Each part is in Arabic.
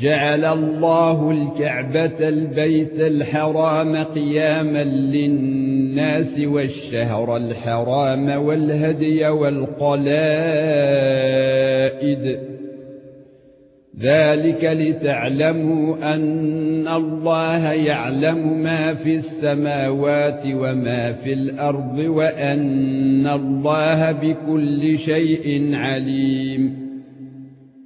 جعل الله الكعبة البيت الحرام قياما للناس والشهر الحرام والهدي والقلائد. ذلك لتعلموا أن الله يعلم ما في السماوات وما في الأرض وأن الله بكل شيء عليم.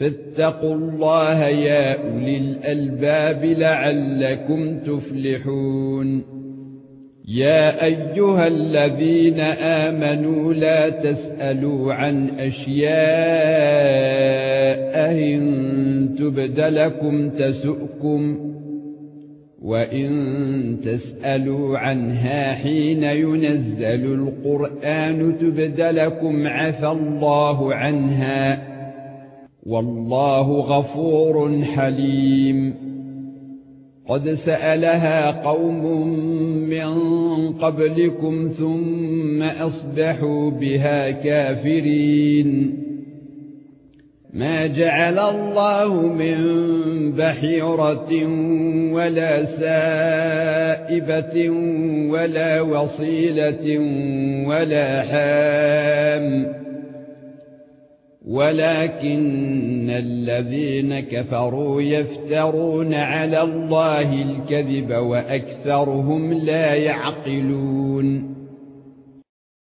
فاتقوا الله يا أولي الألباب لعلكم تفلحون. يا أيها الذين آمنوا لا تسألوا عن أشياء إن تبد لكم تسؤكم وإن تسألوا عنها حين ينزل القرآن تبد لكم عفى الله عنها. والله غفور حليم. قد سألها قوم من قبلكم ثم أصبحوا بها كافرين. ما جعل الله من بحيرة ولا سائبة ولا وصيلة ولا حام. ولكن الذين كفروا يفترون على الله الكذب وأكثرهم لا يعقلون